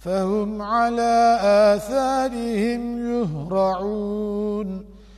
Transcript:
فهم على آثارهم يهرعون.